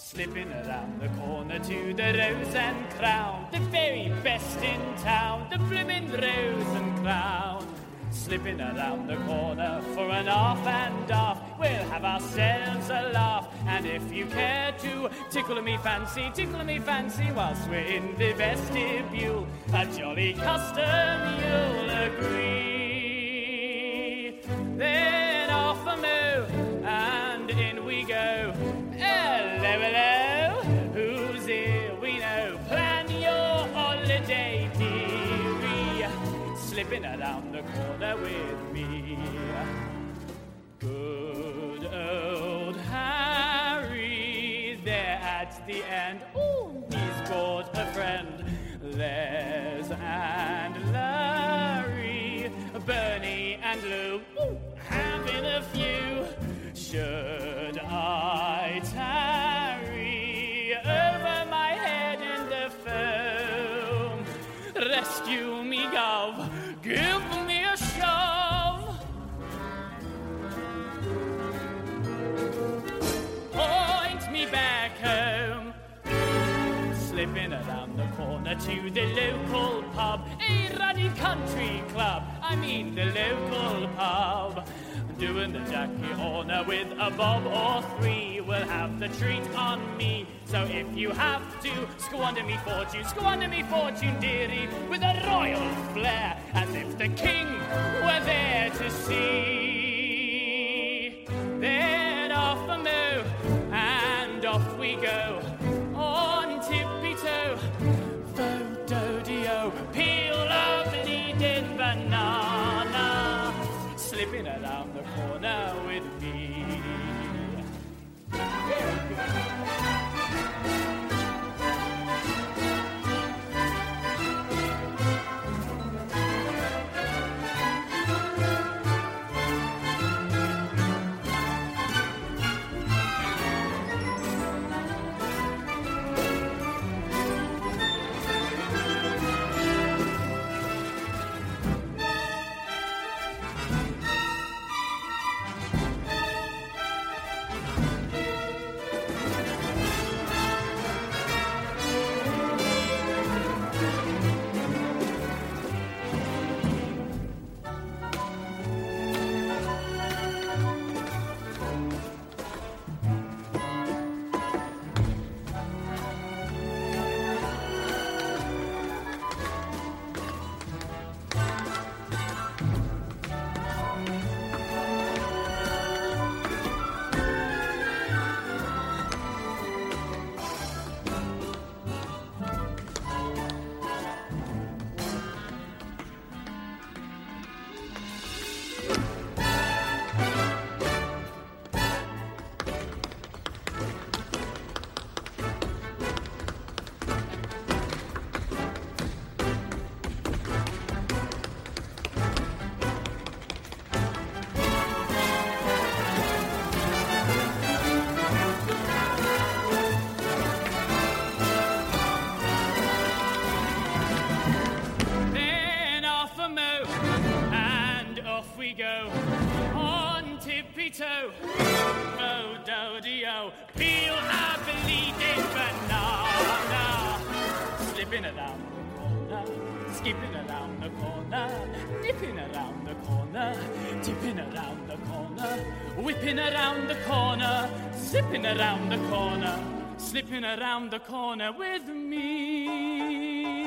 Slipping around the corner to the Rose and Crown, the very best in town, the blimmin' Rose and Crown. Slipping around the corner for an off and off, we'll have ourselves a laugh. And if you care to tickle me fancy, tickle me fancy whilst we're in the vestibule, a jolly custom you'll agree. Slipping around the corner with me. Good old Harry, there at the end. Oh, he's brought a friend. Les and Larry, Bernie and Lou, ooh, having a few. Should to the local pub, a ruddy country club. I mean the local pub. Doing the Jackie Horner with a bob or three will have the treat on me. So if you have to squander me fortune, squander me fortune, dearie, with a royal flair, as if the king were there to see. Then off a moo, and off we go slipping around the corner we go on tippy toe. Oh, do dio, peel a bleeding banana, slipping around the corner, skipping around the corner, nipping around the corner, tipping around the corner, whipping around the corner, zipping around the corner, slipping around the corner with me.